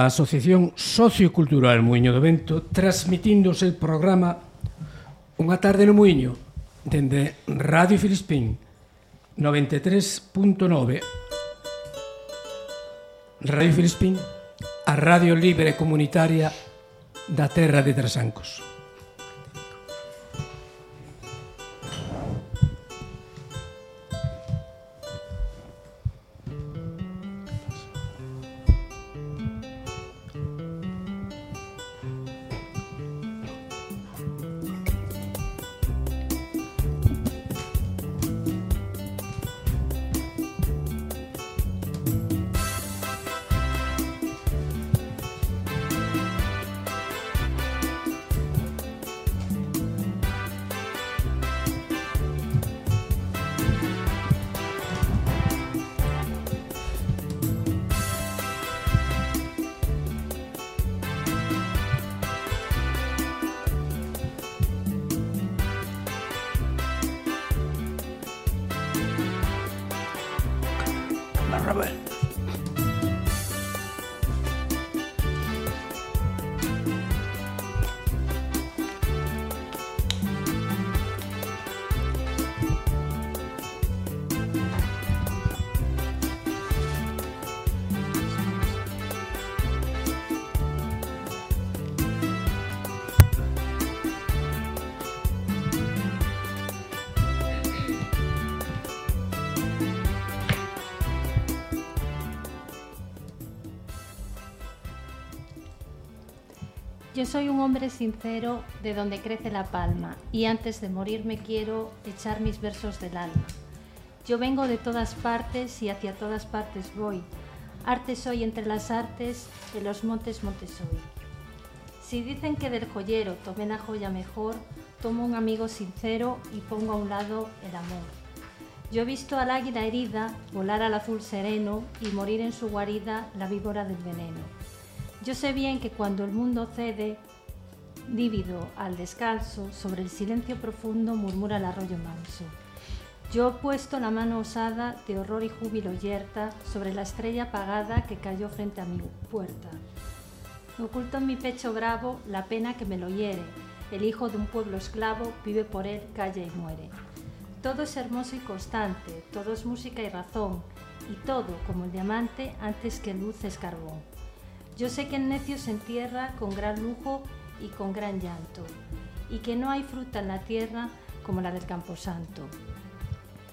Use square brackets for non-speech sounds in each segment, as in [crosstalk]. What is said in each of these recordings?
A Asociación Sociocultural Muiño do Vento transmitindo o programa Unha tarde no Muiño dende Radio Filispín 93.9 Radio Filispín a radio libre comunitaria da terra de Trasancos. Yo soy un hombre sincero de donde crece la palma y antes de morirme quiero echar mis versos del alma. Yo vengo de todas partes y hacia todas partes voy. Arte soy entre las artes, de los montes montes soy. Si dicen que del joyero tomé la joya mejor, tomo un amigo sincero y pongo a un lado el amor. Yo he visto al águila herida volar al azul sereno y morir en su guarida la víbora del veneno. Yo sé bien que cuando el mundo cede, lívido al descalzo, sobre el silencio profundo murmura el arroyo manso. Yo he puesto la mano osada de horror y júbilo yerta sobre la estrella apagada que cayó frente a mi puerta. Oculto en mi pecho bravo la pena que me lo hiere. El hijo de un pueblo esclavo vive por él, calla y muere. Todo es hermoso y constante, todo es música y razón, y todo, como el diamante, antes que luz es carbón. Yo sé que el necio se entierra con gran lujo y con gran llanto, y que no hay fruta en la tierra como la del camposanto.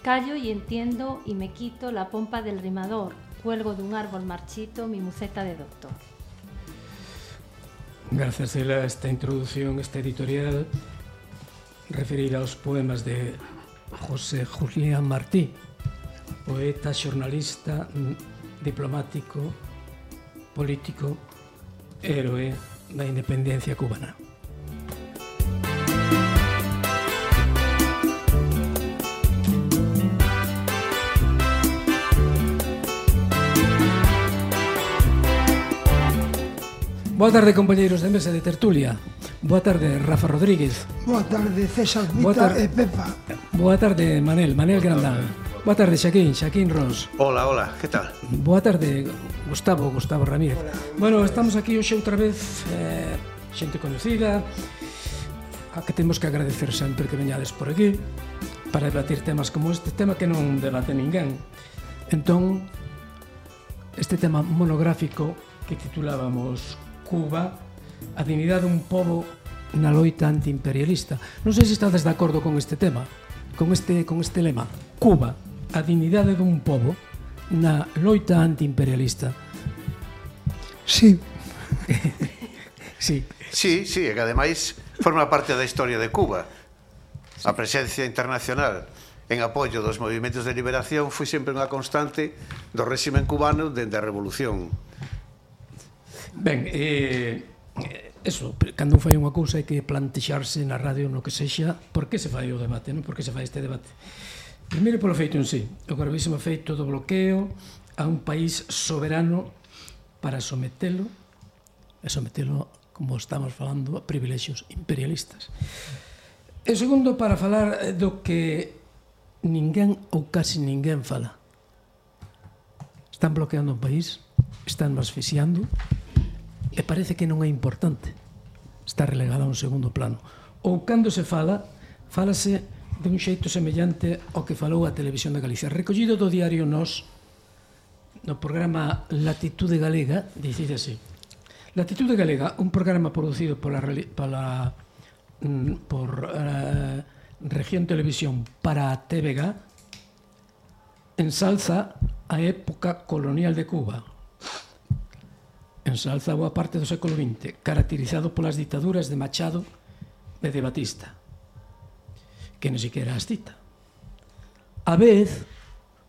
Callo y entiendo y me quito la pompa del rimador, cuelgo de un árbol marchito mi muceta de doctor. Gracias a esta introducción, este editorial, referir aos poemas de José Julián Martí, poeta, xornalista, diplomático, político héroe da independencia cubana. Boa tarde, compañeiros de mesa de tertulia. Boa tarde, Rafa Rodríguez. Boa tarde, César Vita tar... e Pepa. Boa tarde, Manel, Manel Grandal. Boa tarde, Xaquín, Xaquín Ros. Hola, hola, que tal? Boa tarde, Gustavo, Gustavo Ramírez. Hola, bueno, estamos aquí hoxe outra vez eh, xente conocida a que temos que agradecer sempre que veñades por aquí para debatir temas como este tema que non debate ninguén. Entón, este tema monográfico que titulábamos Cuba, a dignidade dun pobo na loita antiimperialista. Non sei se estades de acordo con este tema, con este, con este lema. Cuba, a dignidade dun pobo na loita antiimperialista. Sí. [laughs] sí. Sí, sí, e que ademais forma parte da historia de Cuba. A presencia internacional en apoio dos movimentos de liberación foi sempre unha constante do réximen cubano dende a revolución. Ben, eh, eso, cando fai unha cousa hai que plantexarse na radio no que sexa, por que se fai o debate, non? Por que se fai este debate? Primeiro polo feito en sí, o gravísimo feito do bloqueo a un país soberano para sometelo e sometelo, como estamos falando, a privilexios imperialistas. E segundo, para falar do que ninguén ou casi ninguén fala. Están bloqueando o país, están asfixiando, e parece que non é importante. Está relegada a un segundo plano. Ou cando se fala, falase de un xeito semellante ao que falou a Televisión de Galicia. Recollido do diario Nos, no programa Latitude Galega, dicide así. Latitude Galega, un programa producido pola, pola, mm, por uh, Región Televisión para a TVG, ensalza a época colonial de Cuba, ensalza boa parte do século XX, caracterizado polas ditaduras de Machado e de Batista que non siquiera as cita. A vez,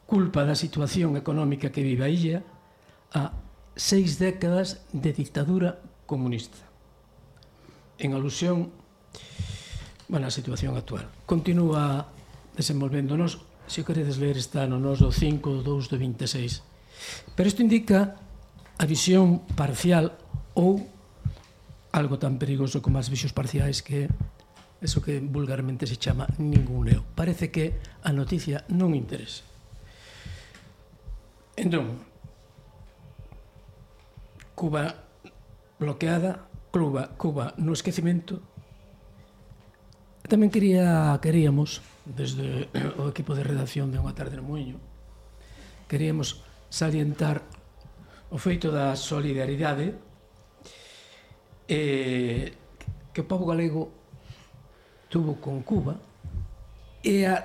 culpa da situación económica que vive a illa, a seis décadas de dictadura comunista. En alusión, bueno, a situación actual. Continúa desenvolvéndonos, se queredes ler está no nos do 5, do 2 do 26. Pero isto indica a visión parcial ou algo tan perigoso como as visións parciais que eso que vulgarmente se chama ninguneo. Parece que a noticia non interesa. Entón, Cuba bloqueada, Cuba, Cuba no esquecimento. Tamén quería, queríamos, desde o equipo de redacción de Unha Tarde no Moinho, queríamos salientar o feito da solidaridade eh, que o povo galego tuvo con Cuba e a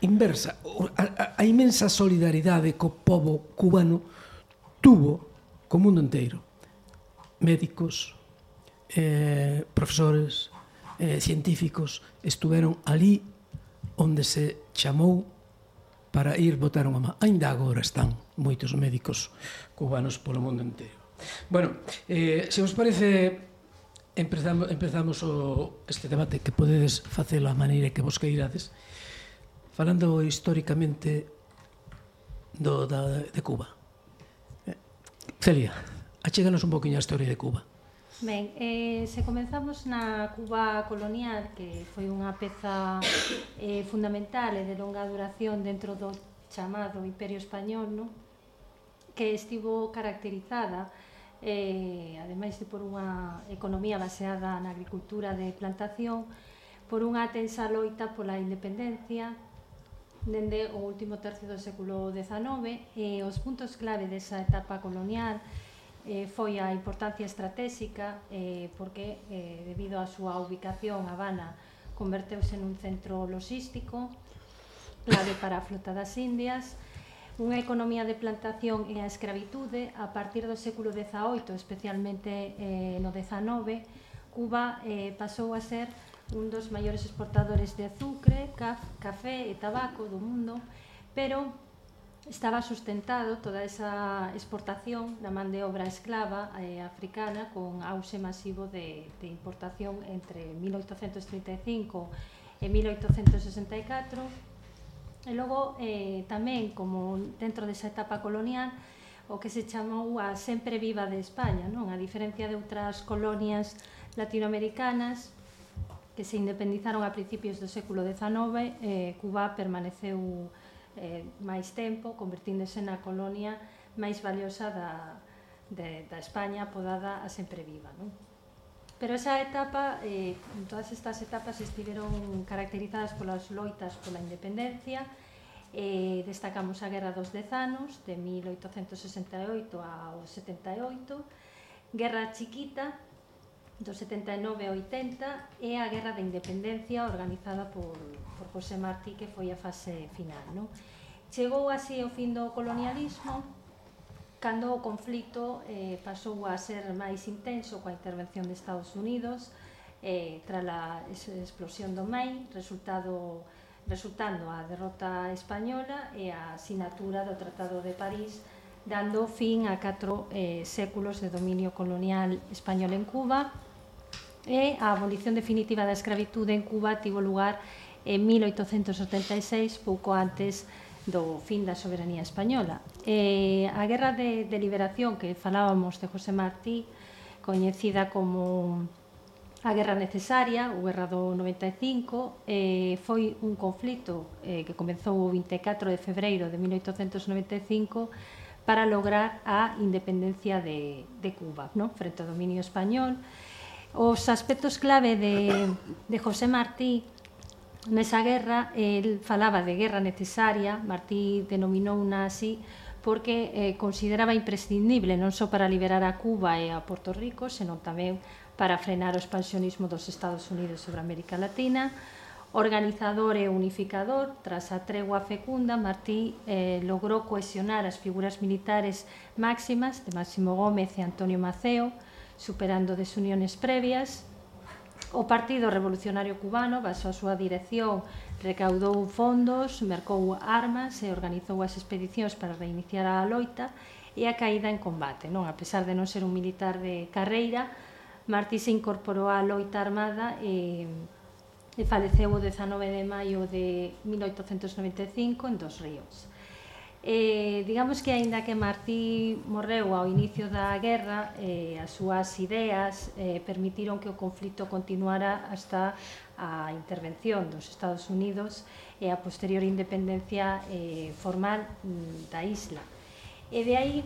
inversa, a, a, a imensa solidaridade co povo cubano tuvo co mundo inteiro. Médicos, eh, profesores, eh, científicos estuveron ali onde se chamou para ir botar unha má. Ainda agora están moitos médicos cubanos polo mundo inteiro. Bueno, eh, se vos parece Empezamos, empezamos o, este debate que podedes facelo a maneira que vos queirades falando históricamente do, da, de Cuba. Eh, Celia, achéganos un poquinho a historia de Cuba. Ben, eh, se comenzamos na Cuba colonial, que foi unha peza eh, fundamental e de longa duración dentro do chamado Imperio Español, no? que estivo caracterizada eh, ademais de por unha economía baseada na agricultura de plantación, por unha tensa loita pola independencia, dende o último tercio do século XIX e os puntos clave desa etapa colonial eh, foi a importancia estratégica eh, porque eh, debido á súa ubicación Habana converteuse nun centro logístico clave para a flota das Indias Unha economía de plantación e a escravitude, a partir do século XVIII, especialmente eh, no XIX, Cuba eh, pasou a ser un dos maiores exportadores de azucre, caf, café e tabaco do mundo, pero estaba sustentado toda esa exportación da man de obra esclava eh, africana con auxe masivo de, de importación entre 1835 e 1864 E logo eh, tamén como dentro desa etapa colonial o que se chamou a sempre viva de España, non? A diferencia de outras colonias latinoamericanas que se independizaron a principios do século XIX, eh, Cuba permaneceu eh, máis tempo, convertíndose na colonia máis valiosa da, de, da España apodada a sempre viva, non? Pero esa etapa, eh, todas estas etapas estiveron caracterizadas polas loitas pola independencia, eh, destacamos a Guerra dos Dez Anos, de 1868 ao 78, Guerra Chiquita, do 79 ao 80, e a Guerra da Independencia organizada por, por José Martí, que foi a fase final. Non? Chegou así o fin do colonialismo, cando o conflito eh, pasou a ser máis intenso coa intervención de Estados Unidos eh, tras a explosión do Maine, resultado resultando a derrota española e a asinatura do Tratado de París dando fin a catro eh, séculos de dominio colonial español en Cuba e a abolición definitiva da escravitude en Cuba tivo lugar en 1876, pouco antes de do fin da soberanía española. Eh, a Guerra de, de Liberación que falábamos de José Martí, coñecida como a Guerra Necesaria, ou Guerra do 95, eh, foi un conflito eh, que comenzou o 24 de febreiro de 1895 para lograr a independencia de, de Cuba, non? frente ao dominio español. Os aspectos clave de, de José Martí Nesa guerra, el falaba de guerra necesaria, Martí denominou unha así, porque eh, consideraba imprescindible non só para liberar a Cuba e a Porto Rico, senón tamén para frenar o expansionismo dos Estados Unidos sobre América Latina. Organizador e unificador, tras a tregua fecunda, Martí eh, logrou cohesionar as figuras militares máximas de Máximo Gómez e Antonio Maceo, superando desuniones previas, O Partido Revolucionario Cubano baixo a súa dirección recaudou fondos, mercou armas e organizou as expedicións para reiniciar a loita e a caída en combate. Non, a pesar de non ser un militar de carreira, Martí se incorporou á loita armada e, e faleceu o 19 de maio de 1895 en Dos Ríos. Eh, digamos que aínda que Martí morreu ao inicio da guerra, eh, as súas ideas eh, permitiron que o conflito continuara hasta a intervención dos Estados Unidos e a posterior independencia eh, formal mm, da isla. E de aí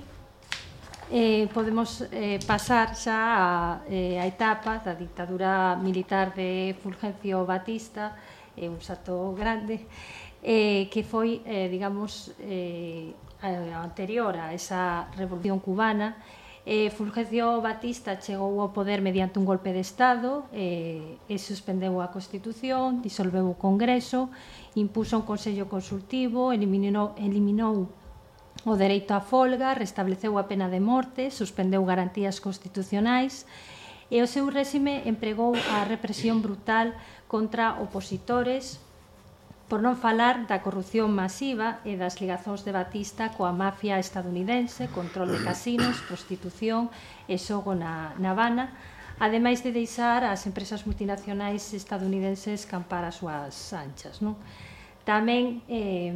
eh, podemos eh, pasar xa a, eh, a etapa da dictadura militar de Fulgencio Batista, eh, un salto grande, eh, que foi, eh, digamos, eh, anterior a esa revolución cubana, eh, Fulgencio Batista chegou ao poder mediante un golpe de Estado eh, e suspendeu a Constitución, disolveu o Congreso, impuso un Consello Consultivo, eliminou, eliminou o dereito á folga, restableceu a pena de morte, suspendeu garantías constitucionais e o seu réxime empregou a represión brutal contra opositores, por non falar da corrupción masiva e das ligazóns de Batista coa mafia estadounidense, control de casinos, [clears throat] prostitución e xogo na, na Habana, ademais de deixar as empresas multinacionais estadounidenses campar as súas anchas. Non? Tamén eh,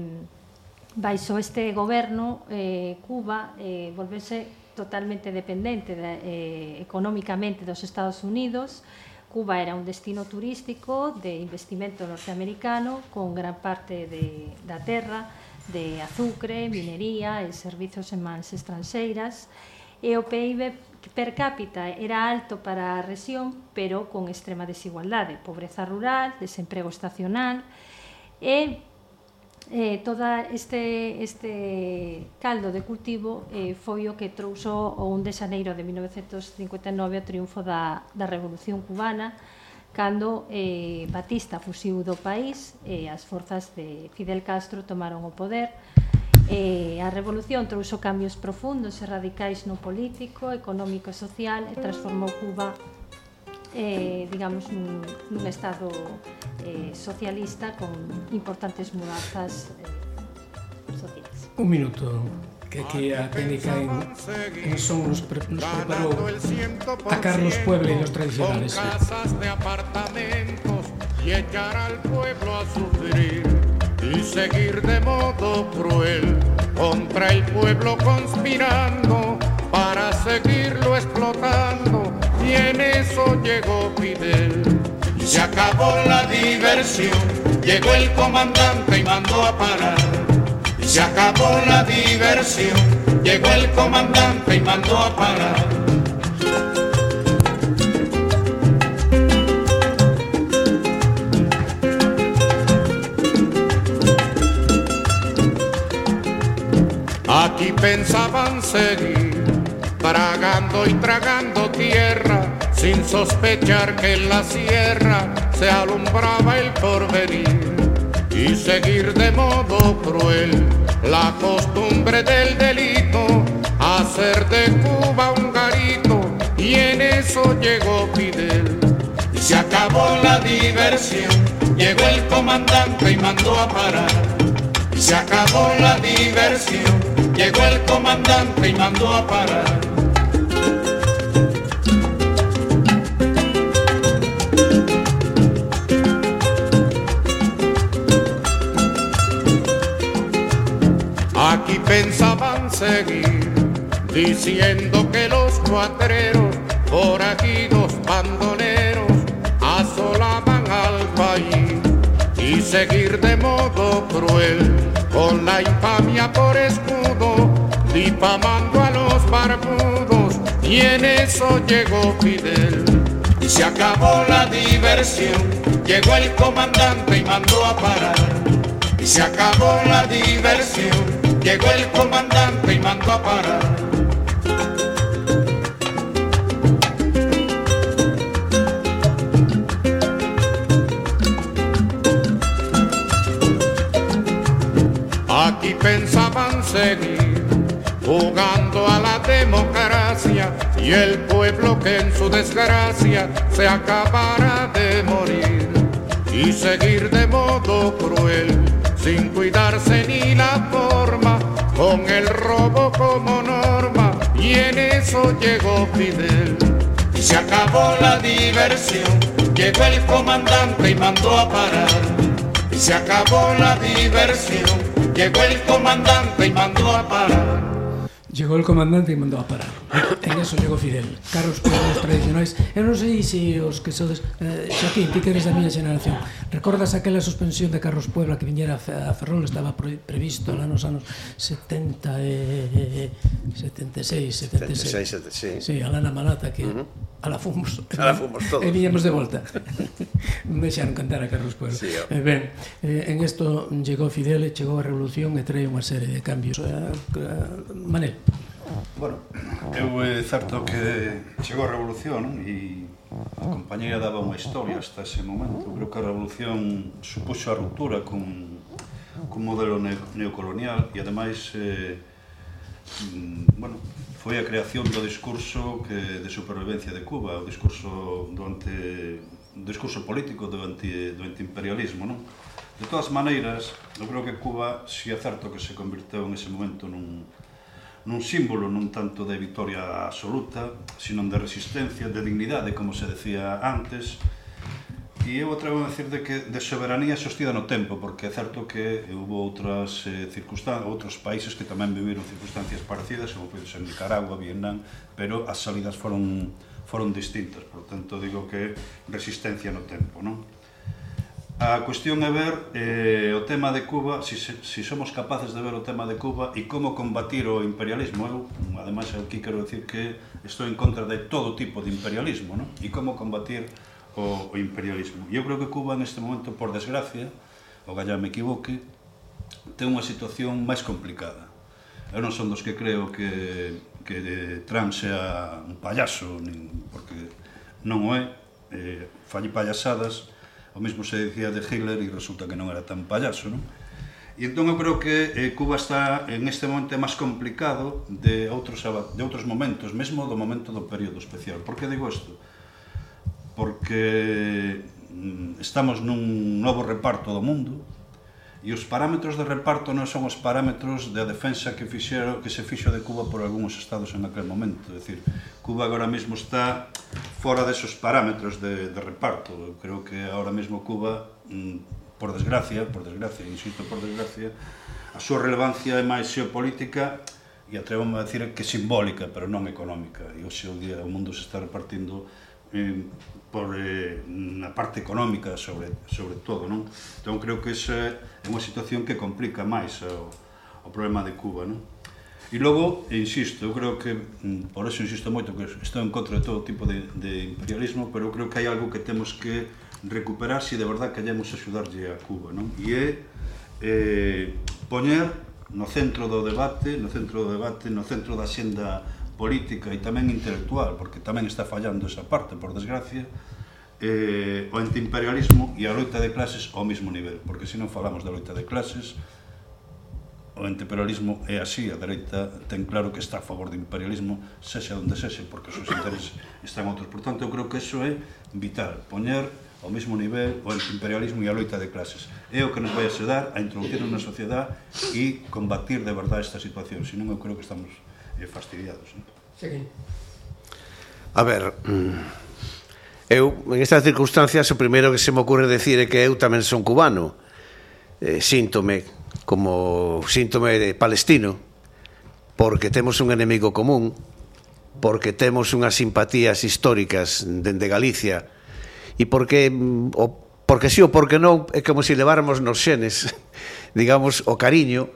baixo este goberno eh, Cuba eh, volvese totalmente dependente de, eh, económicamente dos Estados Unidos e Cuba era un destino turístico de investimento norteamericano con gran parte de, da terra, de azucre, minería e servizos en mans estranxeiras e o PIB per cápita era alto para a rexión, pero con extrema desigualdade, pobreza rural, desemprego estacional e eh, toda este, este caldo de cultivo eh, foi o que trouxo o 1 de xaneiro de 1959 o triunfo da, da Revolución Cubana cando eh, Batista fusiu do país e eh, as forzas de Fidel Castro tomaron o poder. Eh, a revolución trouxo cambios profundos e radicais no político, económico e social e transformou Cuba eh, digamos nun, nun estado eh, socialista con importantes mudanzas eh, sociales. Un minuto que aquí a técnica en, en son nos, pre, nos preparou a Carlos Puebla y los tradicionales. Con casas de apartamentos y echar al pueblo a sufrir y seguir de modo cruel contra el pueblo conspirando para seguirlo explotando y en eso llegó Fidel. Se acabó la diversión, llegó el comandante y mandó a parar. Se acabó la diversión, llegó el comandante y mandó a parar. Aquí pensaban seguir tragando y tragando tierra, sin sospechar que en la sierra se alumbraba el porvenir y seguir de modo cruel la costumbre del delito, hacer de Cuba un garito y en eso llegó Fidel. Y se acabó la diversión, llegó el comandante y mandó a parar. Y se acabó la diversión, llegó el comandante y mandó a parar. Seguir diciendo que los cuatreros, por aquí dos bandoneros, asolaban al país y seguir de modo cruel con la infamia por escudo difamando a los barbudos y en eso llegó Fidel. Y se acabó la diversión, llegó el comandante y mandó a parar. Y se acabó la diversión, llegó el comandante y mandó a parar. Aquí pensaban seguir jugando a la democracia y el pueblo que en su desgracia se acabara de morir y seguir de modo cruel sin cuidarse ni la forma con el robo como norma y en eso llegó Fidel y se acabó la diversión llegó el comandante y mandó a parar y se acabó la diversión Llegó el comandante y mandó a parar. Llegó el comandante e mandou a parar. En eso chegou Fidel. Carros cuidados tradicionais. Eu eh, non sei se os que sodes... Eh, Xaquín, ti que eres da miña generación. Recordas aquela suspensión de Carros Puebla que viñera a Ferrol? Estaba previsto lá nos anos 70 e... Eh, 76, 76. 76, sí. Sí, a Lana Malata que... Uh -huh a la fomos. A la fomos todos. E viñemos de volta. [laughs] Deixaron cantar a Carlos Pueblo. Sí, oh. eh, ben, eh, en isto chegou Fidel, chegou a Revolución e trae unha serie de cambios. Eh, eh, Manel. Bueno, eu é certo que chegou a Revolución e a compañía daba unha historia hasta ese momento. Creo que a Revolución supuxo a ruptura con, con modelo neocolonial e ademais eh, mm, bueno, foi a creación do discurso que de supervivencia de Cuba, o discurso do ante o discurso político do anti do antiimperialismo, non? De todas maneiras, eu creo que Cuba, si é certo que se convirteu en ese momento nun nun símbolo non tanto de vitoria absoluta, sino de resistencia, de dignidade, como se decía antes, e eu atrevo a decir de que de soberanía sostida no tempo, porque é certo que houve outras eh, circunstancias, outros países que tamén viviron circunstancias parecidas, como pode ser Nicaragua, Vietnam, pero as salidas foron foron distintas, por tanto digo que resistencia no tempo, non? A cuestión é ver eh, o tema de Cuba, si, si somos capaces de ver o tema de Cuba e como combatir o imperialismo. Eu, ademais, aquí quero decir que estou en contra de todo tipo de imperialismo, ¿no? e como combatir o, o imperialismo. Eu creo que Cuba, en este momento, por desgracia, o gallá me equivoque, ten unha situación máis complicada. Eu non son dos que creo que, que eh, Trump sea un payaso, nin, porque non o é, eh, falle payasadas, O mesmo se decía de Hitler e resulta que non era tan payaso, non? E entón eu creo que eh, Cuba está en este momento máis complicado de outros, de outros momentos, mesmo do momento do período especial. Por que digo isto? Porque mm, estamos nun novo reparto do mundo, e os parámetros de reparto non son os parámetros de defensa que fixero que se fixo de Cuba por algúns estados en aquel momento, é dicir, Cuba agora mesmo está fora desos parámetros de, de reparto. Eu creo que agora mesmo Cuba, mm, por desgracia, por desgracia, insisto, por desgracia, a súa relevancia é máis xeopolítica e atrevo-me a decir que simbólica, pero non económica. E hoxe o día o mundo se está repartindo eh, por eh, na parte económica sobre, sobre todo, non? Entón creo que esa é unha situación que complica máis o, o problema de Cuba, non? E logo, insisto, eu creo que, mm, por eso insisto moito que estou en contra de todo tipo de, de imperialismo, pero eu creo que hai algo que temos que recuperar se de verdade queremos axudarlle a Cuba, non? E é eh, poñer no centro do debate, no centro do debate, no centro da xenda política e tamén intelectual, porque tamén está fallando esa parte, por desgracia, eh, o antiimperialismo e a loita de clases ao mesmo nivel, porque se non falamos da loita de clases, o antiimperialismo é así, a dereita ten claro que está a favor do imperialismo, sexa onde sexe, porque os seus intereses están outros. Por tanto, eu creo que eso é vital, poñer ao mesmo nivel o antiimperialismo e a loita de clases. É o que nos vai axudar a introducir na sociedade e combatir de verdade esta situación, senón eu creo que estamos e fastidiados. Non? Seguín. A ver, mm, eu, en estas circunstancias, o primeiro que se me ocurre decir é que eu tamén son cubano. Eh, síntome como síntome de palestino, porque temos un enemigo común, porque temos unhas simpatías históricas dende Galicia, e porque mm, o porque si sí, ou porque non é como se si leváramos nos xenes, [laughs] digamos, o cariño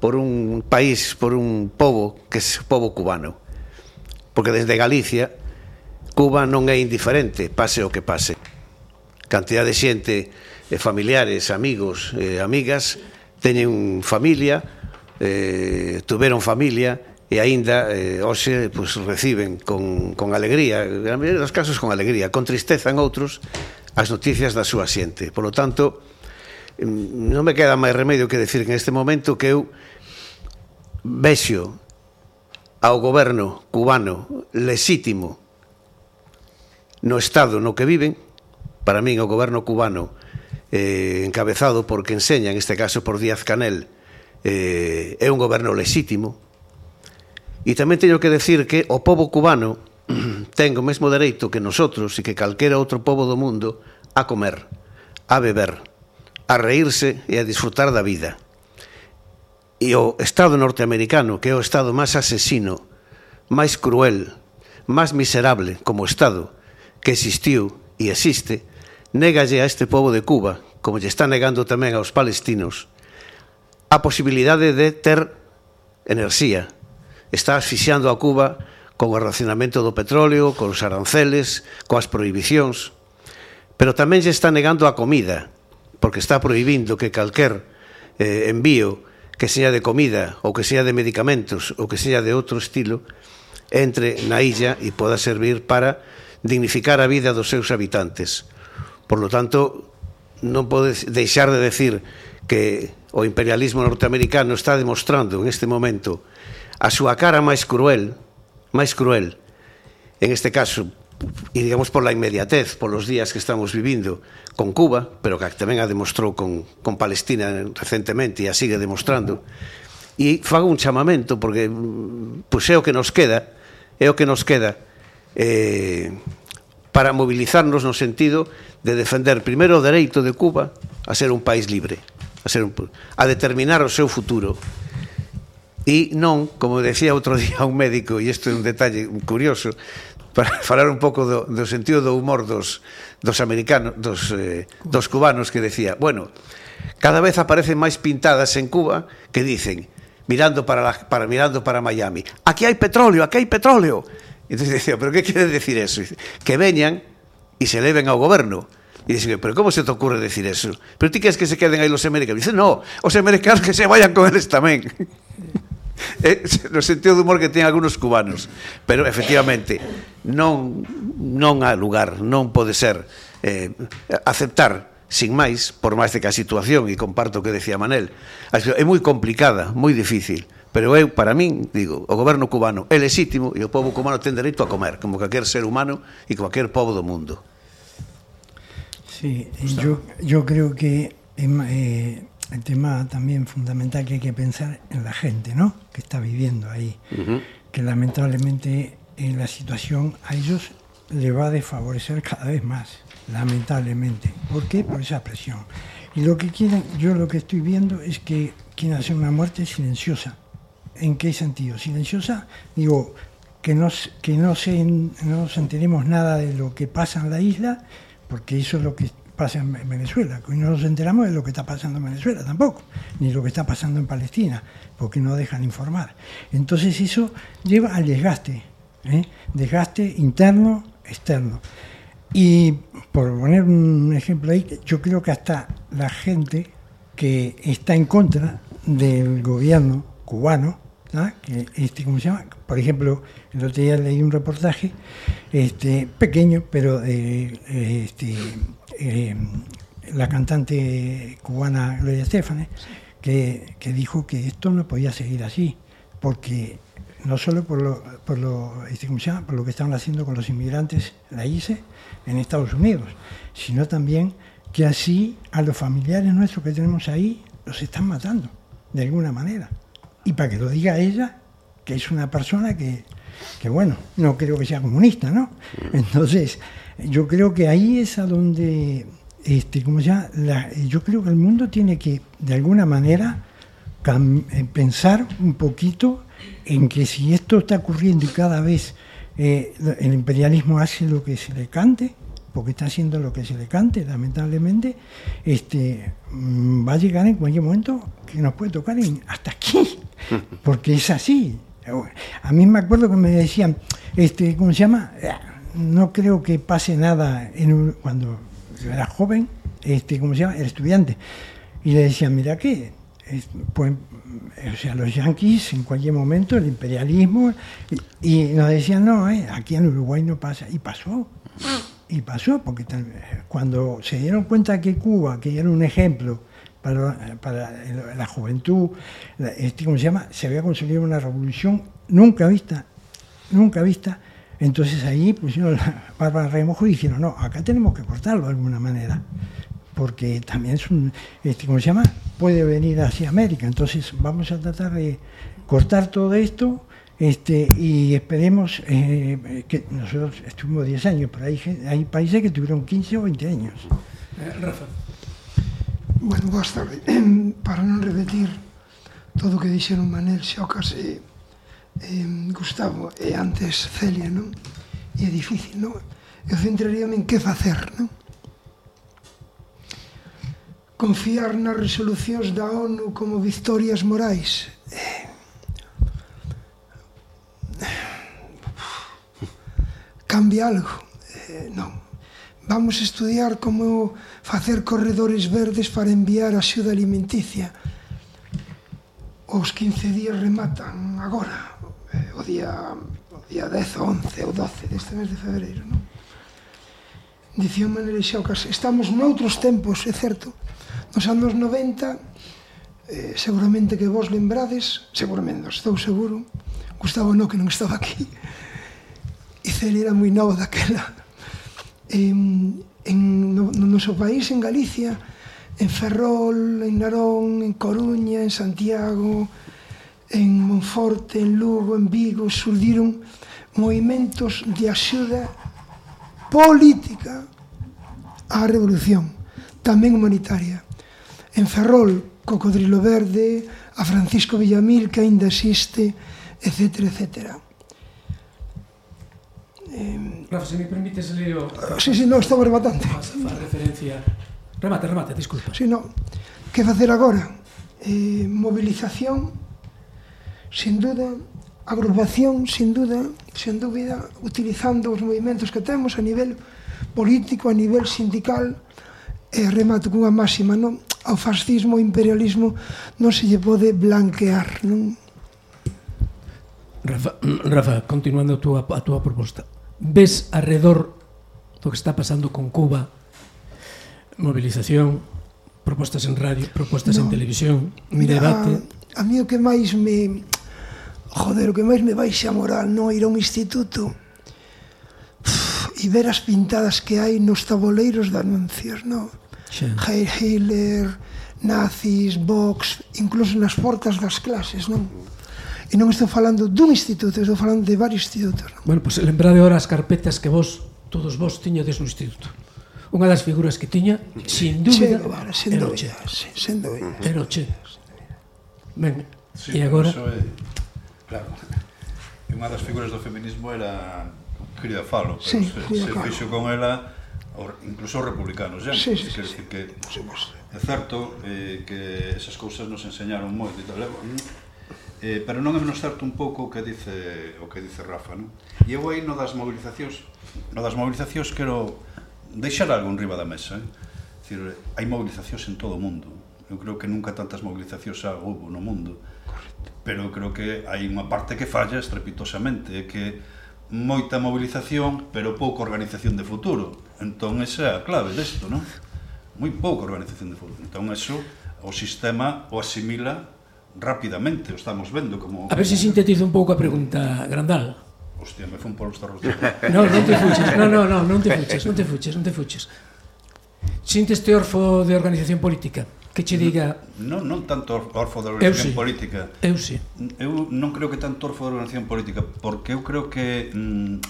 por un país, por un povo que é o povo cubano. Porque desde Galicia Cuba non é indiferente, pase o que pase. Cantidad de xente, eh, familiares, amigos, eh, amigas teñen familia, eh, tuveron familia e aínda eh, hoxe pues, reciben con, con alegría, en maioría dos casos con alegría, con tristeza en outros, as noticias da súa xente. Por lo tanto, non me queda máis remedio que decir en este momento que eu vexo ao goberno cubano lexítimo no estado no que viven. Para min o goberno cubano eh, encabezado por que enseña en este caso por Díaz Canel eh, é un goberno lexítimo. E tamén teño que decir que o povo cubano [clears throat] ten o mesmo dereito que nosotros e que calquera outro povo do mundo a comer, a beber, a reírse e a disfrutar da vida. E o Estado norteamericano, que é o Estado máis asesino, máis cruel, máis miserable como Estado que existiu e existe, négalle a este povo de Cuba, como lle está negando tamén aos palestinos, a posibilidade de ter enerxía. Está asfixiando a Cuba con o racionamento do petróleo, con os aranceles, coas prohibicións, pero tamén lle está negando a comida, porque está prohibindo que calquer eh, envío que seña de comida ou que seña de medicamentos ou que seña de outro estilo entre na illa e poda servir para dignificar a vida dos seus habitantes. Por lo tanto, non pode deixar de decir que o imperialismo norteamericano está demostrando en este momento a súa cara máis cruel, máis cruel, en este caso e digamos pola inmediatez, polos días que estamos vivindo con Cuba, pero que tamén a demostrou con, con Palestina recentemente e a sigue demostrando, e fago un chamamento porque pois é o que nos queda, é o que nos queda eh, para mobilizarnos no sentido de defender primeiro o dereito de Cuba a ser un país libre, a ser un, a determinar o seu futuro, E non, como decía outro día un médico, e isto é un detalle curioso, para [laughs] falar un pouco do, do sentido do humor dos, dos americanos, dos, eh, dos cubanos que decía, bueno, cada vez aparecen máis pintadas en Cuba que dicen, mirando para, la, para, mirando para Miami, aquí hai petróleo, aquí hai petróleo. Entonces decía, pero que quere decir eso? Que veñan e se leven ao goberno. E dice, pero como se te ocurre decir eso? Pero ti queres que se queden aí los americanos? Dice, no, os americanos que se vayan con eles tamén. [laughs] [laughs] eh, no sentido de humor que ten algúns cubanos. Pero efectivamente non, non há lugar non pode ser eh, aceptar sin máis, por máis de que a situación e comparto o que decía Manel é moi complicada, moi difícil. Pero eu, para min, digo, o goberno cubano é lexítimo e o povo cubano ten dereito a comer como calquer ser humano e como calquer povo do mundo. Sí, yo, yo creo que eh, el tema también fundamental que hay que pensar en la gente, ¿no? Que está viviendo ahí. Uh -huh. Que lamentablemente en la situación a ellos le va a desfavorecer cada vez más, lamentablemente. ¿Por qué? Por esa presión. Y lo que quieren, yo lo que estoy viendo es que quieren hacer una muerte silenciosa. ¿En qué sentido? Silenciosa, digo, que no, que no, se, no nos enteremos nada de lo que pasa en la isla, porque eso es lo que pasa en Venezuela, que hoy no nos enteramos de lo que está pasando en Venezuela tampoco, ni lo que está pasando en Palestina, porque no dejan informar. Entonces eso lleva al desgaste, ¿eh? desgaste interno, externo. Y por poner un ejemplo ahí, yo creo que hasta la gente que está en contra del gobierno cubano, que este, ¿cómo se llama? Por ejemplo, el otro día leí un reportaje este, pequeño, pero de este, eh, la cantante cubana Gloria Estefan, que, que, dijo que esto no podía seguir así, porque no solo por lo, por lo, este, por lo que estaban haciendo con los inmigrantes, la ICE, en Estados Unidos, sino también que así a los familiares nuestros que tenemos ahí los están matando, de alguna manera. Y para que lo diga ella, que es una persona que, que bueno, no creo que sea comunista, ¿no? Entonces, yo creo que ahí es a donde, este, como ya, la, yo creo que el mundo tiene que, de alguna manera, eh, pensar un poquito en que si esto está ocurriendo y cada vez eh, el imperialismo hace lo que se le cante, porque está haciendo lo que se le cante, lamentablemente, este, mm, va a llegar en cualquier momento que nos puede tocar en, hasta aquí, [laughs] porque es así. A mí me acuerdo que me decían, este, ¿cómo se llama? No creo que pase nada en un- cuando yo era joven, este, ¿cómo se llama? Era estudiante. Y le decían, mira que, es- pues, o sea, los yanquis en cualquier momento, el imperialismo, y, nos decían, no, eh, aquí en Uruguay no pasa. Y pasó. Y pasó, porque cuando se dieron cuenta que Cuba, que era un ejemplo para, para el- la juventud, este, ¿cómo se llama? Se había conseguido una revolución nunca vista, nunca vista. Entonces ahí pusieron la barba de remojo y dijeron, no, acá tenemos que cortarlo de alguna manera, porque también es un, este, ¿cómo se llama? Puede venir hacia América. Entonces vamos a tratar de cortar todo esto este, y esperemos eh, que nosotros estuvimos 10 años, pero hay, países que tuvieron 15 o 20 años. Eh, Rafa. Bueno, boas tarde. [clears throat] Para non repetir todo o que dixeron Manel, Xocas e, eh, Gustavo e antes Celia, non? E é difícil, non? Eu centraríame en que facer, non? Confiar nas resolucións da ONU como victorias morais. Eh, cambia algo. Eh, non. Vamos a estudiar como facer corredores verdes para enviar axuda alimenticia. Os 15 días rematan agora eh, o día o día 10 ou 11 ou 12 deste mes de febreiro, non? Dicía xa Xocas, estamos noutros tempos, é certo, nos anos 90, eh, seguramente que vos lembrades, seguramente, estou seguro, Gustavo no que non estaba aquí, e Cel era moi nova daquela. En, en, no, no noso país, en Galicia, en Ferrol, en Narón, en Coruña, en Santiago, en en Monforte, en Lugo, en Vigo, surdiron movimentos de axuda política á revolución, tamén humanitaria. En Ferrol, Cocodrilo Verde, a Francisco Villamil, que aínda existe, etc. etc. Eh, Rafa, se me permites leo... Sí, sí, no, estamos rematando. Faz referencia... Remate, remate, disculpa. Sí, no. Que facer agora? Eh, movilización sin duda, agrupación, sin duda, sen dúbida, utilizando os movimentos que temos a nivel político, a nivel sindical, e remato cunha máxima, non? Ao fascismo, ao imperialismo, non se lle pode blanquear, non? Rafa, mm, Rafa continuando a túa, a túa proposta, ves arredor do que está pasando con Cuba, movilización, propostas en radio, propostas no, en televisión, mira, debate... A, a mí o que máis me joder, o que máis me baixa a moral non ir a un instituto Uf, e ver as pintadas que hai nos taboleiros de anuncios, non? Heil Hitler, nazis, Vox, incluso nas portas das clases, non? E non estou falando dun instituto, estou falando de varios institutos. Non? Bueno, pois pues, lembrade ahora as carpetas que vos, todos vos, tiñades no instituto. Unha das figuras que tiña, sin dúbida, che, vale, sen era dúbida, che. Sen dúbida. Era che. Ben, sí, e agora... Eso é... Claro. E unha das figuras do feminismo era Crida Falo, pero sí, se, se fixo con ela incluso os republicanos, xa. Sí, sí, sí, sí. que é certo eh, que esas cousas nos enseñaron moito e tal. Eh, mm, eh, pero non é menos certo un pouco o que dice o que dice Rafa, non? E eu aí no das movilizacións, no das movilizacións quero deixar algo en riba da mesa, eh? Dicir, hai movilizacións en todo o mundo. Eu creo que nunca tantas movilizacións xa houve no mundo pero creo que hai unha parte que falla estrepitosamente, é que moita movilización, pero pouca organización de futuro. Entón, esa é a clave desto, non? Moi pouca organización de futuro. Entón, eso, o sistema o asimila rapidamente, o estamos vendo como... A ver se sintetizo un pouco a pregunta, Grandal. Hostia, me fun polos tarros de... [laughs] non, non te fuches, non, non, non, non te fuches, non te fuches, non te fuches. Sintes teorfo de organización política? que che diga... Non, non tanto orfo da organización eu sí. política. Eu sí. Eu non creo que tanto orfo da organización política, porque eu creo que... Mm,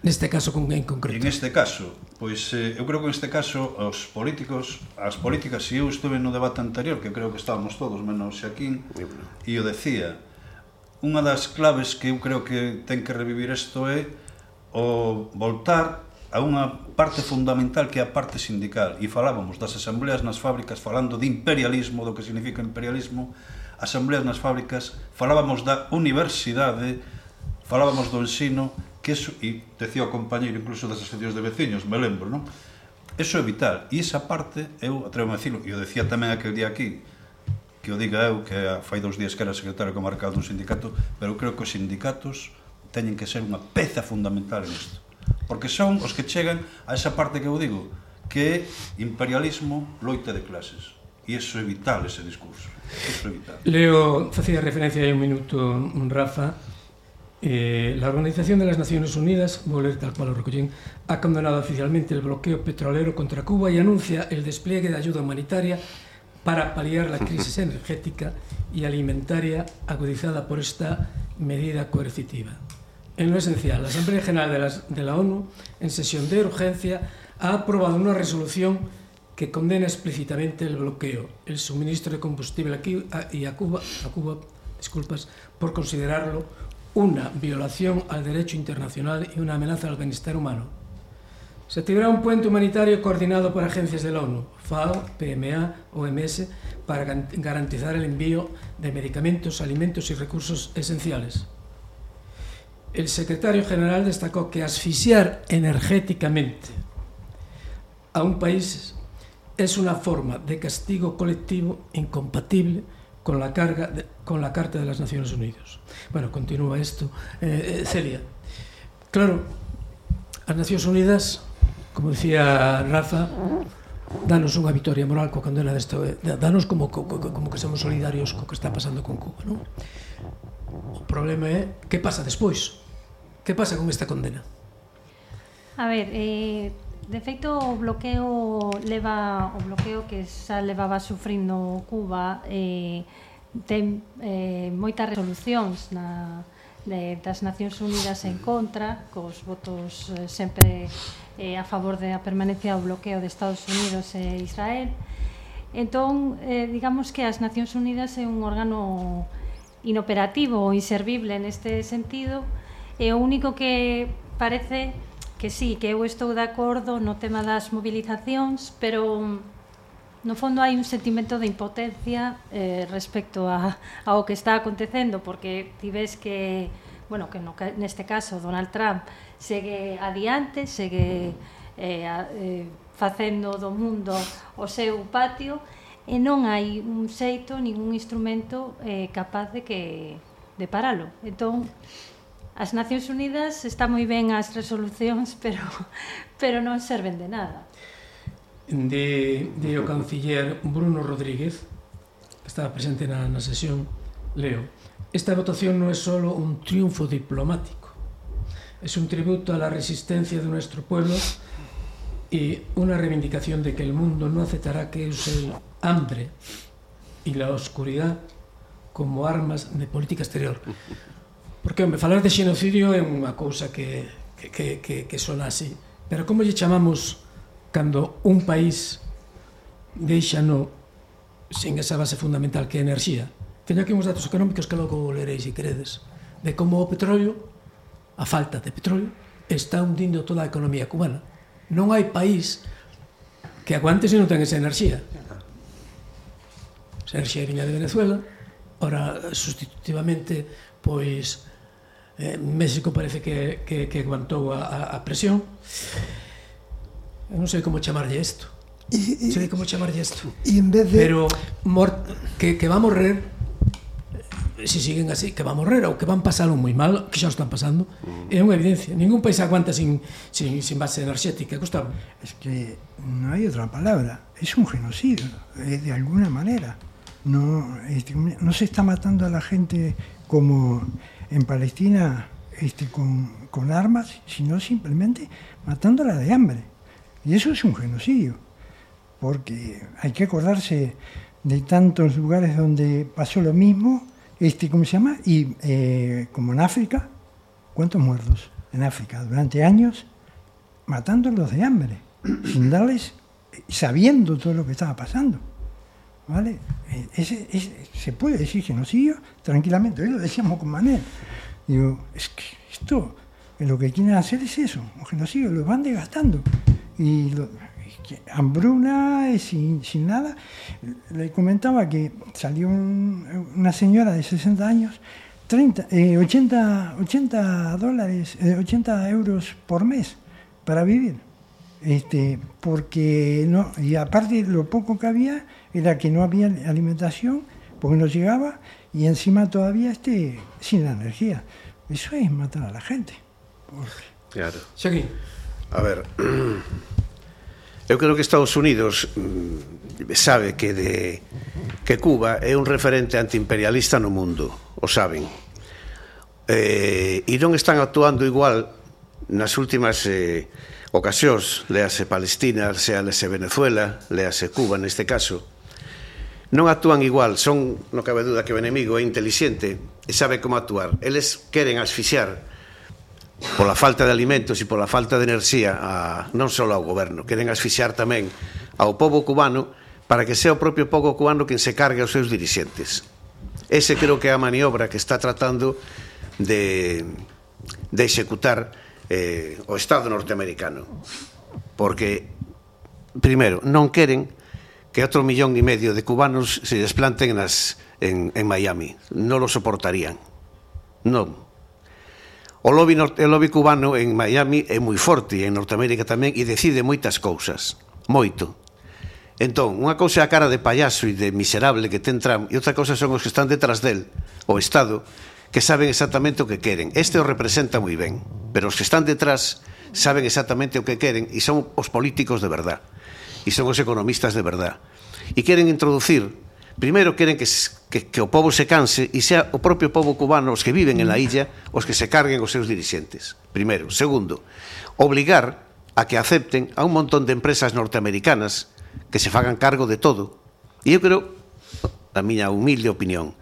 Neste caso con en concreto. En este caso, pois eh, eu creo que neste caso os políticos, as políticas, se eu estuve no debate anterior, que creo que estábamos todos menos Xaquín, e o decía, unha das claves que eu creo que ten que revivir isto é o voltar a unha parte fundamental que é a parte sindical e falábamos das asambleas nas fábricas falando de imperialismo, do que significa imperialismo asambleas nas fábricas falábamos da universidade falábamos do ensino que eso, e decía o compañero incluso das asociacións de veciños, me lembro non? eso é vital e esa parte eu atrevo a decirlo e o decía tamén aquel día aquí que o diga eu que fai dous días que era secretario comarcal dun sindicato pero eu creo que os sindicatos teñen que ser unha peza fundamental nisto porque son os que chegan a esa parte que eu digo, que é imperialismo loita de clases. E iso é vital, ese discurso. Eso é vital. Leo, facía referencia hai un minuto, un Rafa, eh, la Organización de las Naciones Unidas, voy a leer tal cual lo recollín, ha condenado oficialmente el bloqueo petrolero contra Cuba y anuncia el despliegue de ayuda humanitaria para paliar la crisis [laughs] energética y alimentaria agudizada por esta medida coercitiva. En lo esencial, la Asamblea General de, la ONU, en sesión de urgencia, ha aprobado una resolución que condena explícitamente el bloqueo, el suministro de combustible aquí y a Cuba, a Cuba disculpas, por considerarlo una violación al derecho internacional y una amenaza al bienestar humano. Se activará un puente humanitario coordinado por agencias de la ONU, FAO, PMA, OMS, para garantizar el envío de medicamentos, alimentos y recursos esenciales. el secretario general destacó que asfixiar energéticamente a un país es una forma de castigo colectivo incompatible con la, carga de, con la Carta de las Naciones Unidas. Bueno, continúa esto, eh, eh Celia. Claro, as Nacións Unidas, como decía Rafa, danos unha victoria moral coa condena deste eh, danos como, como, como que somos solidarios co que está pasando con Cuba, non? O problema é que pasa despois. Que pasa con esta condena? A ver, eh, de feito o bloqueo leva o bloqueo que xa levaba sufrindo Cuba eh, ten eh, moitas resolucións na, de, das Nacións Unidas en contra, cos votos eh, sempre eh, a favor da permanencia do bloqueo de Estados Unidos e Israel. Entón, eh, digamos que as Nacións Unidas é un órgano inoperativo ou inservible neste sentido, E o único que parece que sí, que eu estou de acordo no tema das mobilizacións, pero no fondo hai un sentimento de impotencia eh, respecto a, ao que está acontecendo, porque ti ves que, bueno, que no, neste caso Donald Trump segue adiante, segue eh, a, eh, facendo do mundo o seu patio, e non hai un xeito, ningún instrumento eh, capaz de que de paralo. Entón, As Nacións Unidas está moi ben as resolucións, [laughs] pero, pero non serven de nada. De, de o canciller Bruno Rodríguez, que estaba presente na, na sesión, leo, esta votación non é solo un triunfo diplomático, es un tributo a la resistencia de nuestro pueblo y una reivindicación de que el mundo no aceptará que use el hambre y la oscuridad como armas de política exterior. Porque, hombre, falar de xenocidio é unha cousa que, que, que, que, que sona así. Pero como lle chamamos cando un país deixa no sen esa base fundamental que é a enerxía? Teño aquí uns datos económicos que logo lereis, se queredes, de como o petróleo, a falta de petróleo, está hundindo toda a economía cubana. Non hai país que aguante se non ten esa enerxía. Esa enerxía viña de Venezuela, ora sustitutivamente pois eh, México parece que, que, que aguantou a, a presión non sei como chamarlle isto non sei como chamarlle isto e en vez de... pero mor... que, que va a morrer se si siguen así, que va a morrer ou que van pasalo moi mal, que xa o están pasando, é unha evidencia. Ningún país aguanta sin, sin, sin base enerxética, Gustavo. Es que non hai outra palabra, es un genocidio, eh, de alguna manera. No, no se está matando a la gente como en Palestina este, con, armas, sino simplemente matándola de hambre. Y eso es un genocidio, porque hay que acordarse de tantos lugares donde pasó lo mismo, este, ¿cómo se llama? Y eh, como en África, ¿cuántos muertos en África durante años? Matándolos de hambre, sin darles, sabiendo todo lo que estaba pasando. ¿Vale? Ese, ese, se puede decir genocidio tranquilamente, hoy lo decíamos con Manel. Digo, es que esto Y lo que quieren hacer es eso, un genocidio, lo van desgastando. Y lo, hambruna sin, sin nada. Le comentaba que salió un- una señora de 60 años, 30, eh, 80, 80 dólares, eh, 80 euros por mes para vivir. Este, porque no, y aparte lo poco que había era que no había alimentación, porque no llegaba, y encima todavía este, sin la energía. Eso es matar a la gente. Porque... Claro. Seguí. A ver, [clears throat] eu creo que Estados Unidos mm, sabe que de que Cuba é un referente antiimperialista no mundo, o saben. Eh, e non están actuando igual nas últimas eh, ocasións, lease Palestina, lease Venezuela, lease Cuba neste caso, non actúan igual, son, no cabe duda que o enemigo é intelixente e sabe como actuar. Eles queren asfixiar pola falta de alimentos e pola falta de enerxía a, non só ao goberno, queren asfixiar tamén ao povo cubano para que sea o propio povo cubano quen se cargue aos seus dirixentes. Ese creo que é a maniobra que está tratando de, de executar eh, o Estado norteamericano. Porque, primeiro, non queren que outro millón e medio de cubanos se desplanten nas, en, en Miami. Non lo soportarían. Non. O lobby, norte, o lobby cubano en Miami é moi forte, en Norteamérica tamén, e decide moitas cousas. Moito. Entón, unha cousa é a cara de payaso e de miserable que ten Trump e outra cousa son os que están detrás del, o Estado, que saben exactamente o que queren. Este o representa moi ben, pero os que están detrás saben exactamente o que queren e son os políticos de verdad e son os economistas de verdad. E queren introducir Primeiro queren que, que, que o pobo se canse e sea o propio pobo cubano os que viven en la illa os que se carguen os seus dirixentes. Primeiro. Segundo, obligar a que acepten a un montón de empresas norteamericanas que se fagan cargo de todo. E eu creo, a miña humilde opinión,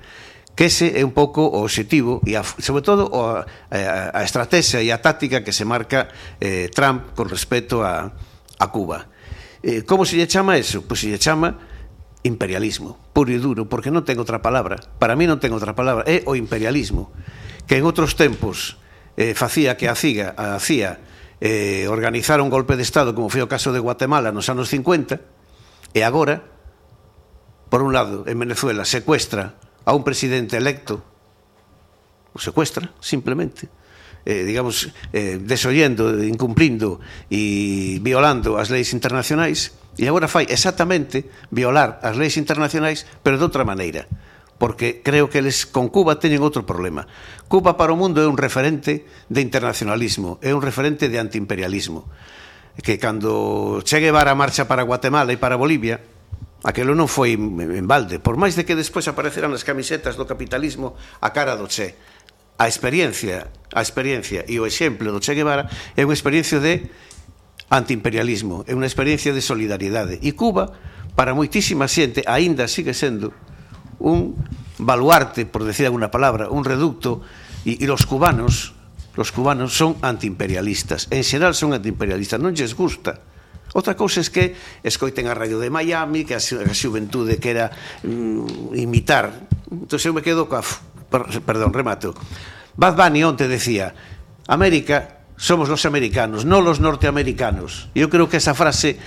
que ese é un pouco o obxectivo e a, sobre todo a, a, a estrategia e a táctica que se marca eh, Trump con respecto a, a Cuba. Eh, como se lle chama eso? Pois se lle chama imperialismo, puro e duro, porque non ten outra palabra. Para mí non ten outra palabra, é o imperialismo, que en outros tempos eh, facía que a CIA, a CIA eh, organizara un golpe de Estado, como foi o caso de Guatemala nos anos 50, e agora, por un lado, en Venezuela secuestra a un presidente electo, o secuestra, simplemente. Eh, digamos, eh, desoyendo, incumplindo e violando as leis internacionais e agora fai exactamente violar as leis internacionais pero de outra maneira porque creo que eles con Cuba teñen outro problema. Cuba para o mundo é un referente de internacionalismo, é un referente de antiimperialismo. Que cando Che Guevara marcha para Guatemala e para Bolivia, Aquelo non foi en balde, por máis de que despois apareceran as camisetas do capitalismo a cara do Che. A experiencia, a experiencia e o exemplo do Che Guevara é unha experiencia de antiimperialismo, é unha experiencia de solidariedade. E Cuba, para moitísima xente, aínda sigue sendo un baluarte, por decir alguna palabra, un reducto, e, e los cubanos, los cubanos son antiimperialistas. En xeral son antiimperialistas, non lles gusta Outra cousa é que escoiten a radio de Miami, que a, xu a xuventude quera mm, imitar. Entón eu me quedo coa... Perdón, remato. Bad Bunny onte decía América somos los americanos, non los norteamericanos. Eu creo que esa frase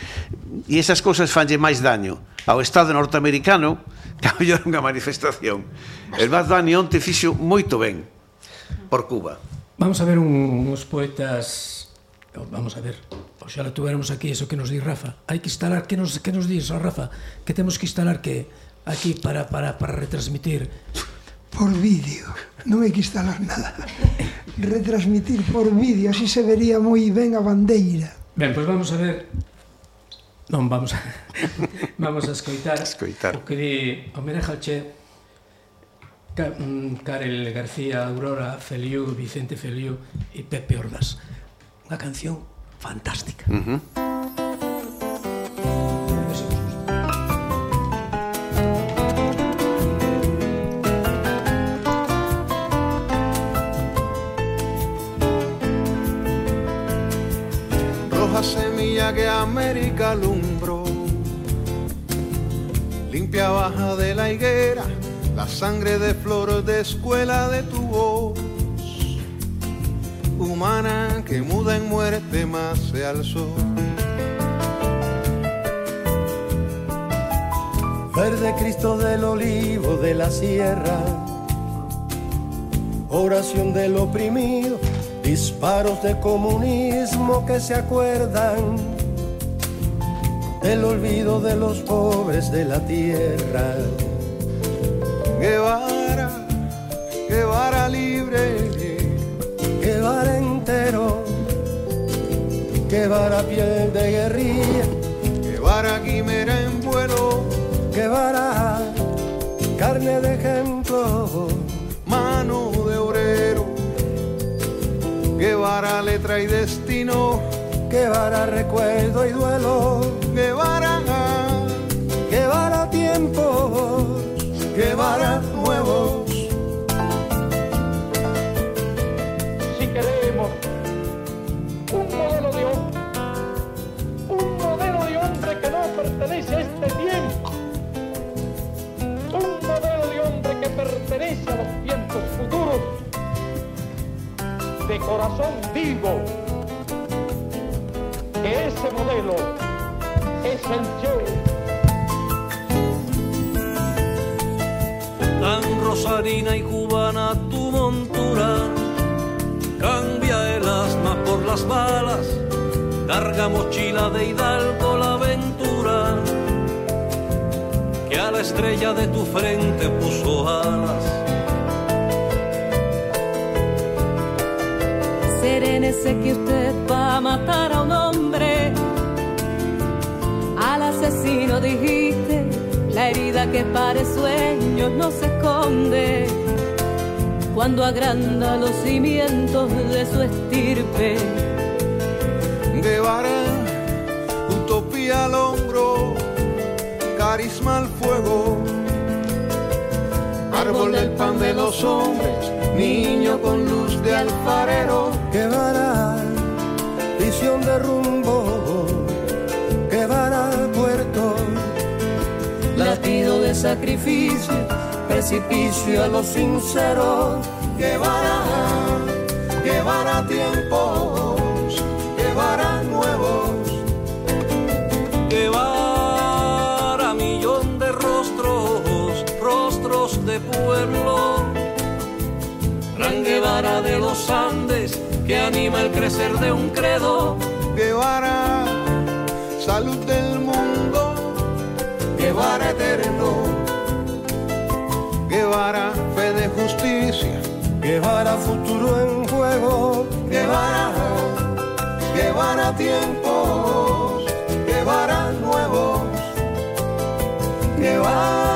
e esas cousas fanlle máis daño ao Estado norteamericano [laughs] que a mellor unha manifestación. El Bad Bunny onte fixo moito ben por Cuba. Vamos a ver un, uns poetas vamos a ver, oxala tuveramos aquí eso que nos di Rafa. Hai que instalar, que nos, que nos di iso, oh, Rafa? Que temos que instalar que aquí para, para, para retransmitir? Por vídeo, non hai que instalar nada. [laughs] Retransmitir por vídeo, así se vería moi ben a bandeira. Ben, pois vamos a ver Non, vamos a, [laughs] vamos a escoitar, escoitar. o que di Omer Jalche mm, Karel García Aurora Feliu, Vicente Feliu e Pepe Ordas Unha canción fantástica Uh -huh. roja semilla que América alumbró. Limpia baja de la higuera, la sangre de flor de escuela de tu voz. Humana que muda en muerte más se alzó. Verde Cristo del olivo de la sierra, oración del oprimido, disparos de comunismo que se acuerdan del olvido de los pobres de la tierra. Guevara, Guevara libre, que vara entero, que vara piel de guerrilla, que vara quimera en vuelo, que vara carne de ejemplo, mano de obrero, que vara letra y destino, que vara recuerdo y duelo, que vara, que vara tiempo, que vara corazón vivo, que ese modelo es el yo. tan rosarina y cubana tu montura. Cambia el asma por las balas, carga mochila de hidalgo la aventura, que a la estrella de tu frente puso alas. Serénese que usted va a matar a un hombre. Al asesino dijiste, la herida que pare sueños no se esconde. Cuando agranda los cimientos de su estirpe. Guevara, utopía al hombro, carisma al fuego, árbol del pan de los hombres, niño con luz de alfarero, Guevara, visión de rumbo, Guevara puerto, Latido de sacrificio, precipicio a los sinceros. Guevara, Guevara tiempos, Guevara nuevos, Guevara, millón de rostros, rostros de pueblo. Gran Guevara de los Andes, que anima el crecer de un credo. Guevara, salud del mundo, Guevara eterno, Guevara, fe de justicia, Guevara futuro en juego, Guevara, Guevara tiempos, Guevara nuevos, Guevara,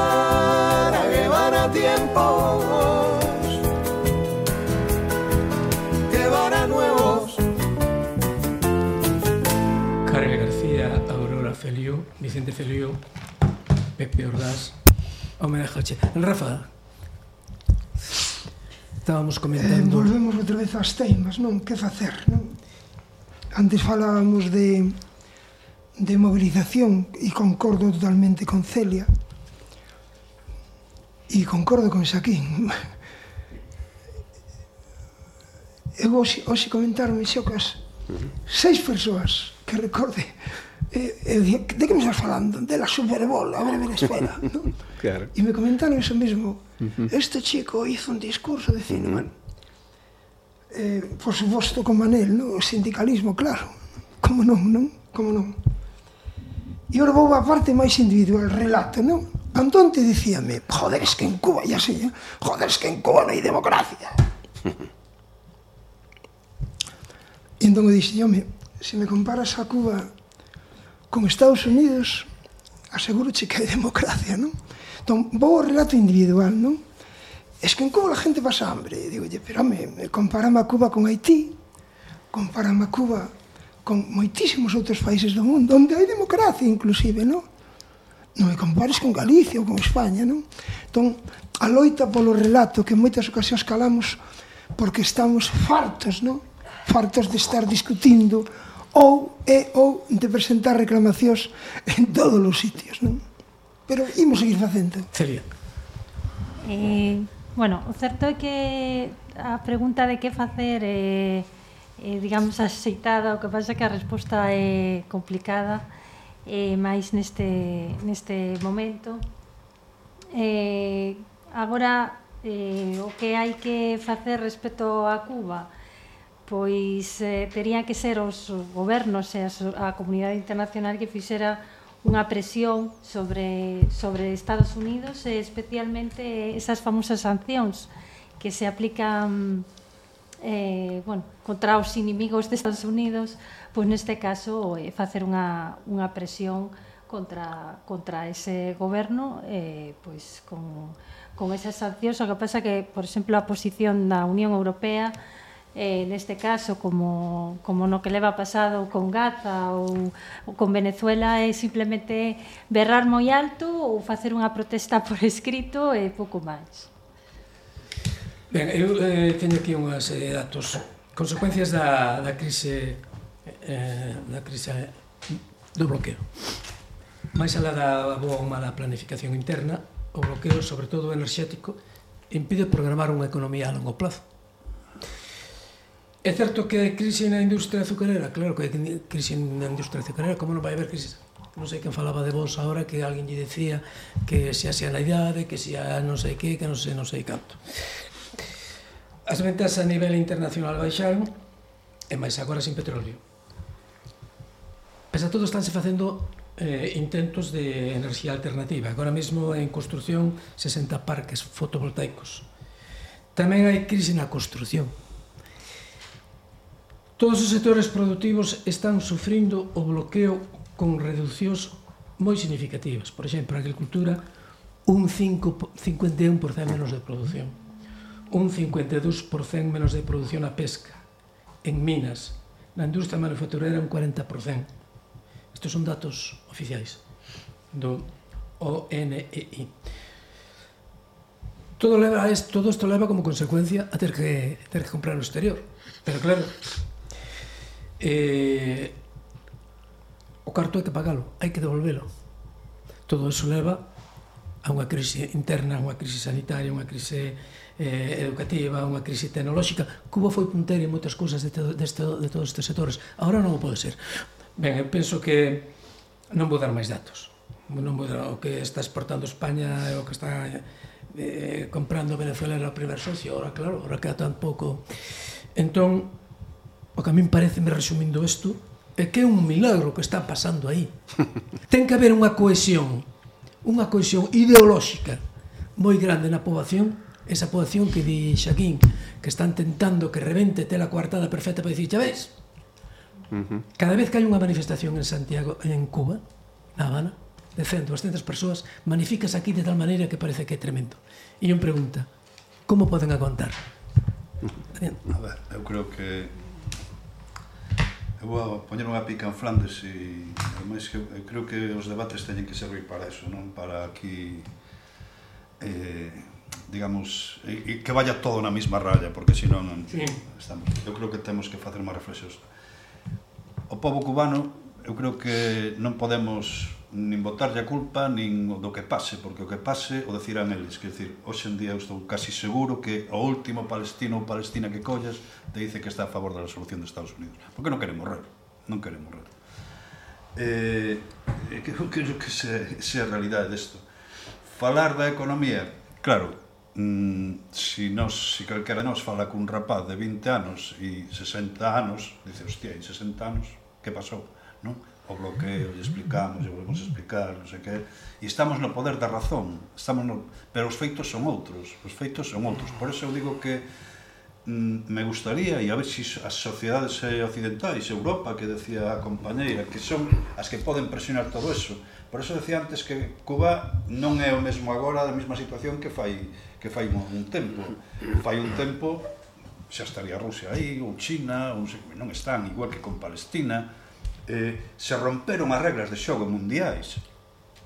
Vicente Feliu, Pepe Ordaz, homenaje. Rafa, estábamos eh, comentando... Eh, volvemos outra vez ás teimas, non? Que facer, non? Antes falábamos de, de movilización e concordo totalmente con Celia e concordo con Xaquín. [laughs] Eu hoxe, hoxe comentarme xocas seis persoas que recorde eh, eu dije, de que me estás falando? De la superbola, a breveresfera. ¿no? claro. Y me comentaron eso mismo. Este chico hizo un discurso de Cineman. Eh, por suposto, con Manel, ¿no? o sindicalismo, claro. Como non, non? Como non? E ora vou a parte máis individual, relato, non? Antón te dicíame, joder, es que en Cuba, ya sei, ¿eh? joder, es que en Cuba non hai democracia. [laughs] e entón eu dixen, home, se me comparas a Cuba con Estados Unidos aseguro che que hai democracia, non? Entón, vou ao relato individual, non? Es que en Cuba a gente pasa hambre. Digo, lle, pero home, comparame a Cuba con Haití, comparame a Cuba con moitísimos outros países do mundo, onde hai democracia inclusive, non? Non me compares con Galicia ou con España, non? Entón, a loita polo relato que en moitas ocasións calamos porque estamos fartos, non? Fartos de estar discutindo ou e ou de presentar reclamacións en todos os sitios, non? Pero imos seguir facendo. Celia. Eh, bueno, o certo é que a pregunta de que facer eh, eh, digamos axeitada, o que pasa que a resposta é complicada eh, máis neste, neste momento eh, agora eh, o que hai que facer respecto a Cuba pois eh, terían que ser os gobernos e a, a comunidade internacional que fixera unha presión sobre, sobre Estados Unidos e especialmente esas famosas sancións que se aplican eh, bueno, contra os inimigos de Estados Unidos pois neste caso eh, facer unha, unha presión contra, contra ese goberno eh, pois con, con esas sancións. O que pasa que, por exemplo, a posición da Unión Europea eh, neste caso como, como no que leva pasado con Gaza ou, ou con Venezuela é simplemente berrar moi alto ou facer unha protesta [laughs] por escrito e pouco máis. Ben, eu eh, teño aquí unha serie eh, de datos consecuencias da, da crise eh, da crise do bloqueo. Mais alá da boa ou mala planificación interna, o bloqueo, sobre todo enerxético, impide programar unha economía a longo plazo É certo que hai crise na industria azucarera? Claro que hai crise na industria azucarera. Como non vai haber crise? Non sei quen falaba de vos agora que alguén lle decía que se a xa na idade, que se a non sei que, que non sei, non sei canto. As ventas a nivel internacional baixaron e máis agora sin petróleo. Pese a todo estánse facendo eh, intentos de enerxía alternativa. Agora mesmo en construción 60 parques fotovoltaicos. Tamén hai crise na construción Todos os sectores productivos están sufrindo o bloqueo con reducións moi significativas. Por exemplo, a agricultura, un 5, 51% menos de produción, un 52% menos de produción a pesca, en minas, na industria manufacturera un 40%. Estos son datos oficiais do ONEI. Todo leva a esto, todo isto leva como consecuencia a ter que ter que comprar no exterior. Pero claro, eh, o carto hai que pagalo, hai que devolvelo. Todo eso leva a unha crise interna, a unha crise sanitaria, unha crise eh, educativa, unha crise tecnolóxica. Cuba foi puntero en moitas cousas de, todo, de, de todos estes sectores. Ahora non o pode ser. Ben, eu penso que non vou dar máis datos. Non vou dar o que está exportando España e o que está eh, comprando Venezuela era o primer socio. Ahora, claro, ahora queda tan pouco. Entón, O que a min pareceme resumindo isto é que é un milagro que está pasando aí. [laughs] Ten que haber unha cohesión, unha cohesión ideolóxica moi grande na poboación, esa poboación que di Xaquín, que están tentando que revente tela coartada perfecta para dicir, xa ves? Cada vez que hai unha manifestación en Santiago, en Cuba, na Habana, de 100, 200 persoas, manificas aquí de tal maneira que parece que é tremendo. E un pregunta, como poden aguantar? A ver, eu creo que eu vou poñer unha pica en Flandes e ademais que eu creo que os debates teñen que servir para eso, non? Para aquí eh, digamos, e, e que vaya todo na mesma raya, porque senón sí. estamos. Eu creo que temos que facer máis reflexións. O povo cubano, eu creo que non podemos nin botarlle a culpa nin do que pase, porque o que pase o decirán eles, que decir, hoxe en día eu estou casi seguro que o último palestino ou palestina que collas te dice que está a favor da resolución dos Estados Unidos, porque non quere morrer, non quere morrer. Eh, eh que eu creo que se, se a realidade desto. Falar da economía, claro, mm, si nos, si calquera nos fala cun rapaz de 20 anos e 60 anos, dice, hostia, en 60 anos, que pasou? Non? o bloqueo, lle explicamos, lle volvemos explicar, non sei que, e estamos no poder da razón, estamos no... pero os feitos son outros, os feitos son outros, por eso eu digo que mm, me gustaría, e a ver se si as sociedades occidentais, Europa, que decía a compañeira, que son as que poden presionar todo eso, por eso decía antes que Cuba non é o mesmo agora, a mesma situación que fai que fai un, un tempo, fai un tempo xa estaría Rusia aí, ou China, ou non están, igual que con Palestina, eh, se romperon as regras de xogo mundiais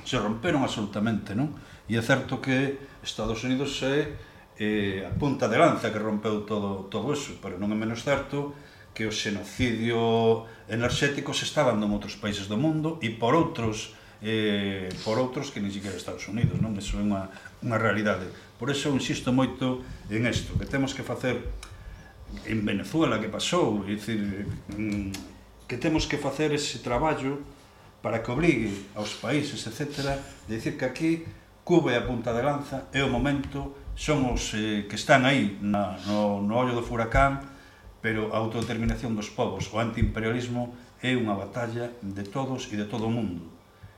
se romperon absolutamente, non? E é certo que Estados Unidos é eh, a punta de lanza que rompeu todo, todo eso, pero non é menos certo que o xenocidio enerxético se está dando en outros países do mundo e por outros eh, por outros que nin siquiera Estados Unidos, non? Eso é unha, unha realidade. Por eso insisto moito en isto, que temos que facer en Venezuela que pasou, é dicir, mm, que temos que facer ese traballo para que obligue aos países, etc., de dicir que aquí Cuba é a punta de lanza, é o momento, son os eh, que están aí na, no, no ollo do furacán, pero a autodeterminación dos povos, o antiimperialismo, é unha batalla de todos e de todo o mundo.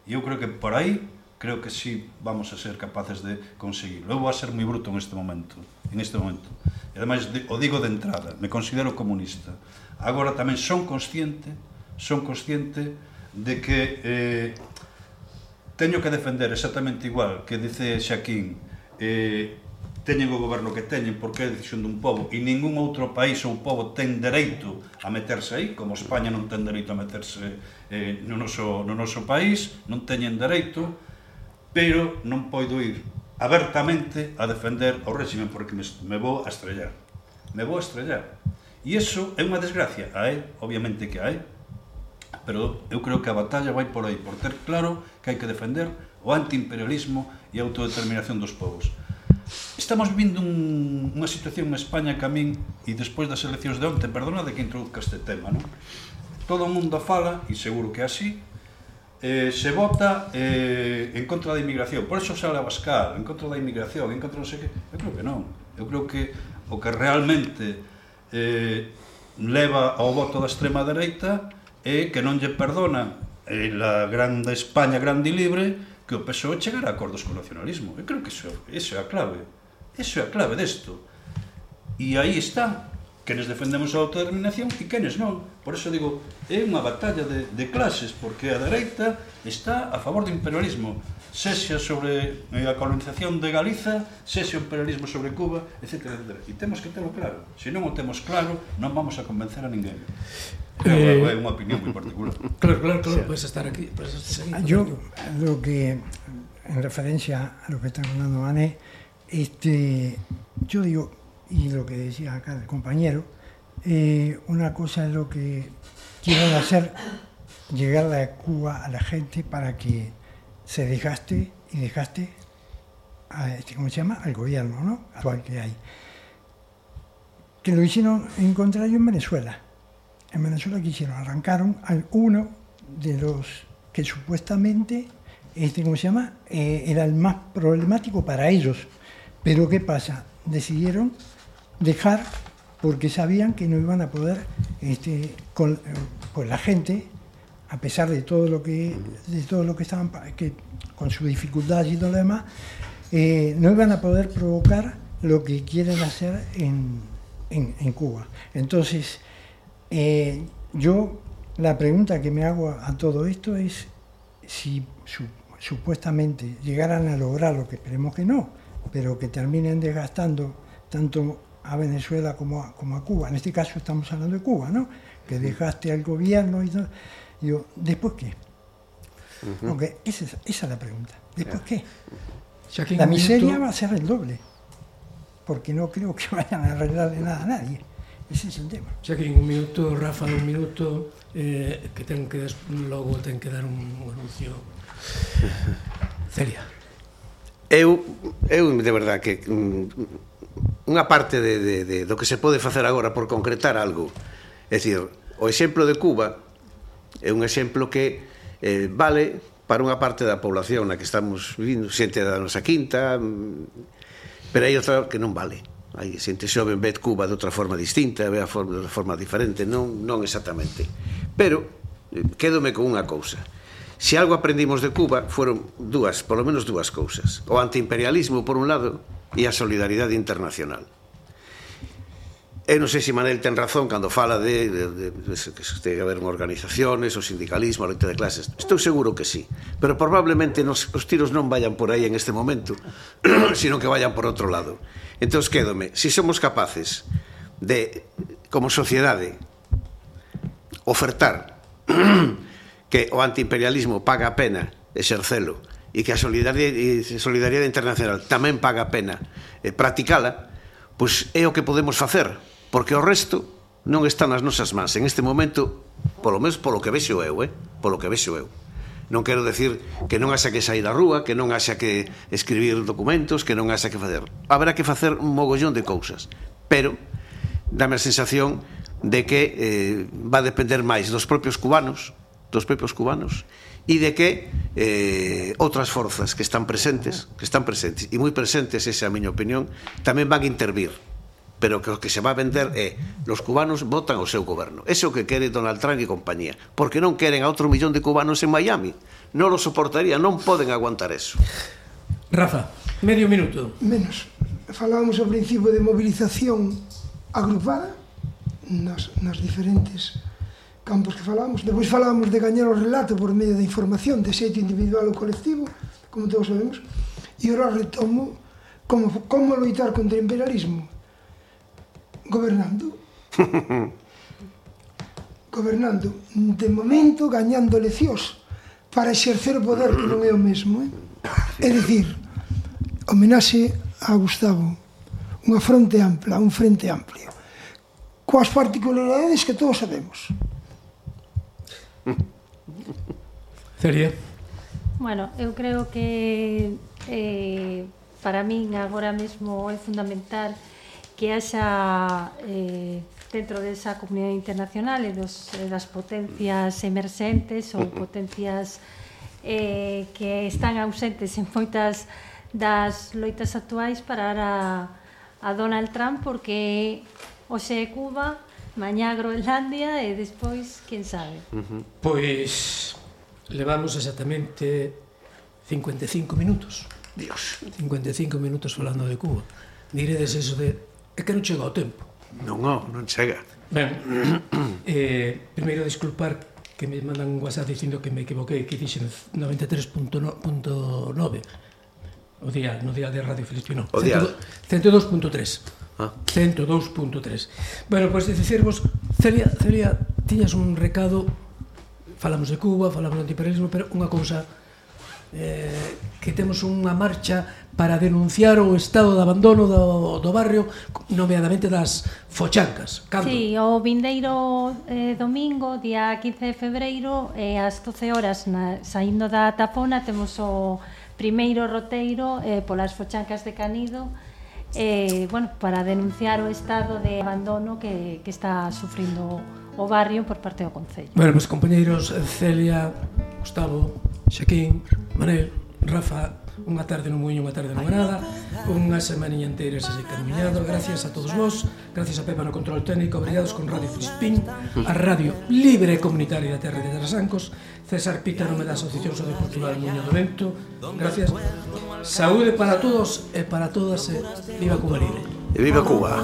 E eu creo que por aí, creo que sí vamos a ser capaces de conseguirlo. Eu vou a ser moi bruto en este momento, en este momento. E ademais o digo de entrada, me considero comunista. Agora tamén son consciente, son consciente de que eh, teño que defender exactamente igual que dice Xaquín eh, teñen o goberno que teñen porque é decisión dun povo e ningún outro país ou povo ten dereito a meterse aí, como España non ten dereito a meterse eh, no, noso, no noso país, non teñen dereito, pero non poido ir abertamente a defender o réxime porque me, me vou a estrellar. Me vou a estrellar. E iso é unha desgracia. A él, obviamente que hai, pero eu creo que a batalla vai por aí, por ter claro que hai que defender o antiimperialismo e a autodeterminación dos povos. Estamos vivindo un, unha situación en España que a min, e despois das eleccións de onte, perdona de que introduzca este tema, non? Todo o mundo fala, e seguro que así, eh, se vota eh, en contra da inmigración. Por eso sale Abascal, en contra da inmigración, en contra non sei que... Eu creo que non. Eu creo que o que realmente eh, leva ao voto da extrema dereita é que non lle perdona en la grande España grande e libre que o PSOE chegara a acordos co nacionalismo. Eu creo que iso, iso é a clave. Iso é a clave desto. E aí está quenes defendemos a autodeterminación e quenes non. Por eso digo, é unha batalla de, de clases, porque a dereita está a favor do imperialismo, sexa sobre eh, a colonización de Galiza, sexa o imperialismo sobre Cuba, etc. etc. E temos que telo claro. Se non o temos claro, non vamos a convencer a ninguén. Eh, é eh, unha opinión moi particular. [laughs] Claro, claro, claro, sí. podes estar aquí. Podes estar aquí ah, Yo, lo que, en referencia a lo que está hablando Ane, este, yo digo, y lo que decía acá el compañero, eh, una cosa es lo que quieren hacer, llegar a Cuba a la gente para que se dejaste y dejaste, a este, ¿cómo se llama?, al gobierno ¿no? actual que hay. Que lo hicieron en contrario en Venezuela. En Venezuela que hicieron, arrancaron a uno de los que supuestamente, este, ¿cómo se llama?, eh, era el más problemático para ellos. Pero ¿qué pasa? Decidieron dejar porque sabían que no iban a poder este, con pues la gente a pesar de todo lo que de todo lo que estaban que con su dificultad y todo lo demás eh, no iban a poder provocar lo que quieren hacer en, en, en Cuba. Entonces eh, yo la pregunta que me hago a, todo esto es si su, supuestamente llegaran a lograr lo que esperemos que no pero que terminen desgastando tanto a Venezuela como a, como a Cuba. En este caso estamos hablando de Cuba, ¿no? Que dejaste al gobierno y todo. Digo, ¿después qué? Uh -huh. Aunque esa, esa, es la pregunta. ¿Después yeah. qué? Que la miseria momento... va a ser el doble, porque no creo que [laughs] vayan a arreglarle nada a nadie. Ese es el tema. Xa que en un minuto, Rafa, un minuto, eh, que ten que des, logo ten que dar un, un anuncio. [laughs] Celia. Eu, eu de verdad que mm, unha parte de, de, de, do que se pode facer agora por concretar algo. É dicir, o exemplo de Cuba é un exemplo que eh, vale para unha parte da población na que estamos vivindo, xente da nosa quinta, mm, pero hai outra que non vale. Hai xente xoven ve Cuba de outra forma distinta, ve a forma, de outra forma diferente, non, non exactamente. Pero eh, quédome con unha cousa. Se algo aprendimos de Cuba, foron dúas, polo menos dúas cousas. O antiimperialismo, por un lado, e a solidaridade internacional. E non sei se Manel ten razón cando fala de, de, de, de que este haber organizaciones, o sindicalismo, a loita de clases. Estou seguro que sí, pero probablemente nos, os tiros non vayan por aí en este momento, [clears throat] sino que vayan por outro lado. Entón, quédome, se si somos capaces de, como sociedade, ofertar [clears throat] que o antiimperialismo paga a pena exercelo e que a solidaridade, a internacional tamén paga a pena eh, practicala, pois é o que podemos facer, porque o resto non está nas nosas mans. En este momento, polo menos polo que vexo eu, eh? polo que vexo eu. Non quero decir que non haxa que sair á rúa, que non haxa que escribir documentos, que non haxa que facer. Habrá que facer un mogollón de cousas, pero dame a sensación de que eh, va a depender máis dos propios cubanos, dos propios cubanos, e de que eh, outras forzas que están presentes, que están presentes e moi presentes, esa é a miña opinión, tamén van a intervir pero que o que se va a vender é los cubanos votan o seu goberno. Ese é o que quere Donald Trump e compañía, porque non queren a outro millón de cubanos en Miami. Non lo soportaría, non poden aguantar eso. Rafa, medio minuto. Menos. Falábamos ao principio de movilización agrupada nas, nas diferentes campos que falamos. Depois falamos de gañar o relato por medio da información, de xeito individual ou colectivo, como todos sabemos, e ora retomo como, como loitar contra o imperialismo. Gobernando. [laughs] Gobernando. De momento, gañando leccións para exercer o poder que non é o mesmo. Eh? É dicir, homenaxe a Gustavo, unha fronte ampla, un frente amplio, coas particularidades que todos sabemos. [laughs] Celia? Bueno, eu creo que eh, para min agora mesmo é fundamental que haxa eh, dentro desa comunidade internacional e dos, e das potencias emerxentes ou [laughs] potencias eh, que están ausentes en moitas das loitas actuais para a, a Donald Trump porque hoxe Cuba Mañá Groenlandia e despois, quen sabe. Uh -huh. Pois levamos exactamente 55 minutos. Dios. 55 minutos falando de Cuba. Diredes eso de... É que non chega o tempo. Non, non, non chega. Ben, [clears throat] eh, primeiro disculpar que me mandan un whatsapp dicindo que me equivoquei, que dixen 93.9 o día, no día de Radio Filipino. O día. 102.3. Ah. 102.3 Bueno, pois pues, dicirvos Celia, Celia, tiñas un recado Falamos de Cuba, falamos do antiimperialismo, Pero unha cousa eh, Que temos unha marcha Para denunciar o estado de abandono do, do barrio Nomeadamente das fochancas Cando? Sí, o vindeiro eh, domingo Día 15 de febreiro eh, ás 12 horas na, Saindo da tapona Temos o primeiro roteiro eh, Polas fochancas de Canido eh, bueno, para denunciar o estado de abandono que, que está sufrindo o barrio por parte do Concello. Bueno, pues, compañeiros Celia, Gustavo, Xaquín, Manel, Rafa unha tarde no muiño, unha tarde no Granada, unha semaninha inteira se camiñado, Gracias a todos vós, gracias a Pepa no control técnico, obrigados con Radio Frispín, a Radio Libre Comunitaria da Terra de Trasancos, César Pita no me da Asociación Sociocultural Muño do Vento, gracias. Saúde para todos e para todas e viva Cuba Libre. E viva Cuba.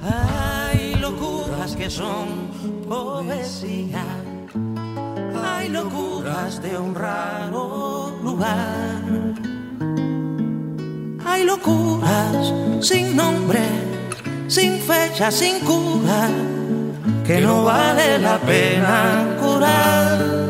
Hai locuras que son poesía Hay locuras de un raro lugar. Hay locuras sin nombre, sin fecha, sin cura, que no vale la pena curar.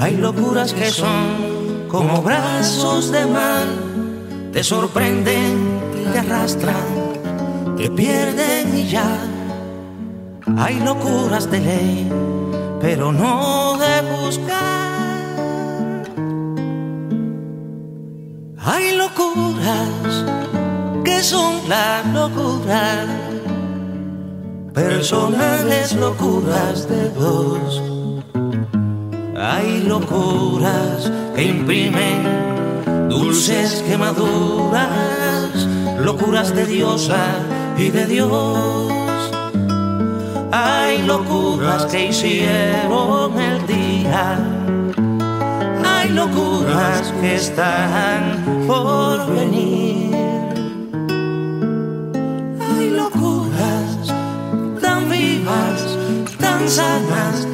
Hay locuras que son como brazos de mar, te sorprenden, te arrastran, te pierden y ya. Hay locuras de ley, pero no de buscar. Hay locuras que son la locura, personales locuras de dos hay locuras que imprimen dulces quemaduras, locuras de diosa y de Dios. Hay locuras que hicieron el día, hay locuras que están por venir. Hay locuras tan vivas, tan sanas,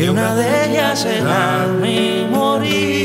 que una de ellas será mi morir.